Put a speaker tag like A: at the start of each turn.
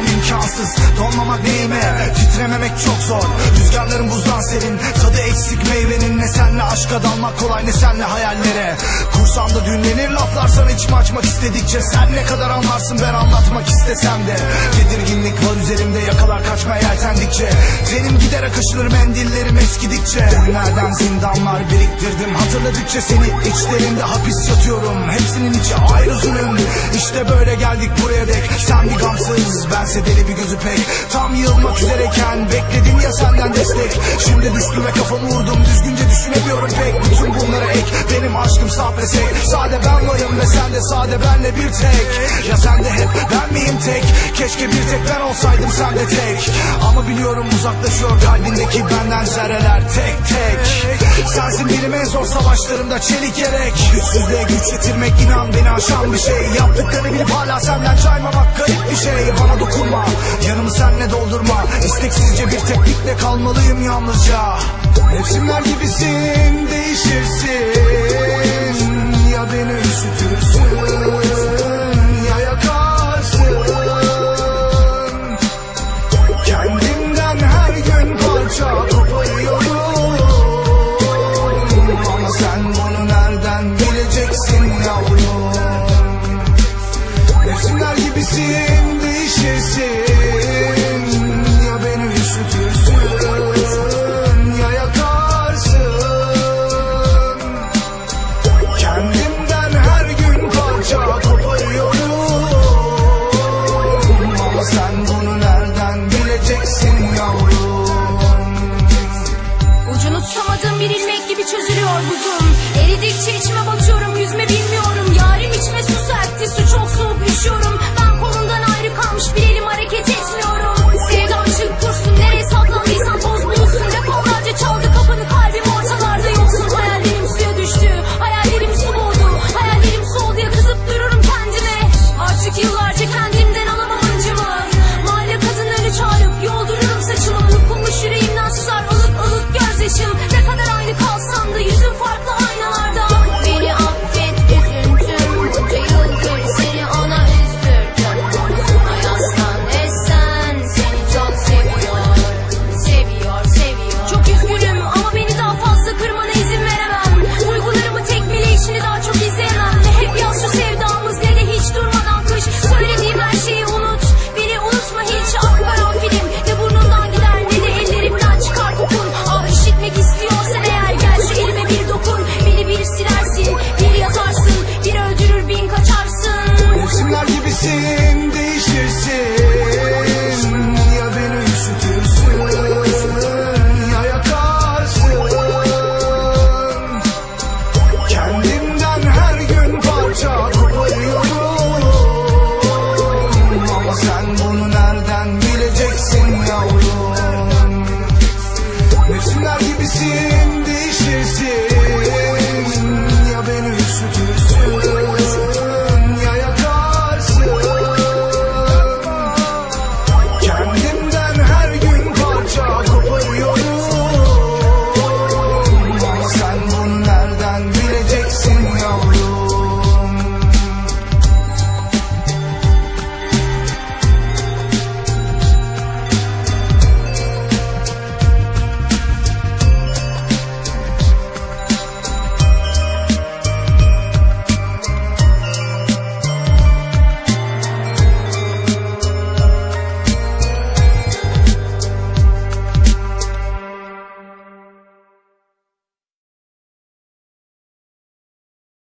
A: imkansız. Donmamak neyime titrememek çok zor. Rüzgarların buzdan serin. Tadı eksik meyvenin ne senle aşka dalmak kolay ne senle hayallere. Kursağımda düğümlenir laflar sana içimi açmak istedikçe. Sen ne kadar anlarsın ben anlatmak istesem de. Tedirginlik var üzerimde yakalar kaçmaya yeltendikçe. Tenim gider akışılır mendillerim eskidikçe. Günlerden zindanlar biriktirdim. Hatırladıkça seni içlerinde hapis yatıyorum. Hepsinin içi ayrı zulüm. İşte böyle geldik buraya bense deli bir gözü pek. Tam yılmak üzereyken bekledim ya senden destek. Şimdi düştüm ve kafamı vurdum düzgünce düşünemiyorum pek. Bütün bunlara ek benim aşkım saf ve sek. Sade ben varım ve sen de sade benle bir tek. Ya sen de hep ben miyim tek? Keşke bir tek ben olsaydım sen de tek. Ama biliyorum uzaklaşıyor kalbindeki benden zerreler tek tek. Sensin benim en zor savaşlarımda çelik yelek. Güçsüzlüğe güç getirmek inan beni aşan bir şey. Yaptıklarını bilip hala senden caymamak garip bir şey. Bana dokunma yanımı senle doldurma. İsteksizce bir teknikle kalmalıyım yalnızca. Mevsimler gibisin değişirsin. Ya beni üşütürsün ya yakarsın. Kendimden her gün parça koparıyorum Ama sen bunu nereden bileceksin yavrum? Mevsimler gibisin
B: Gidikçe içime bak Mevsimler gibisin değişirsin.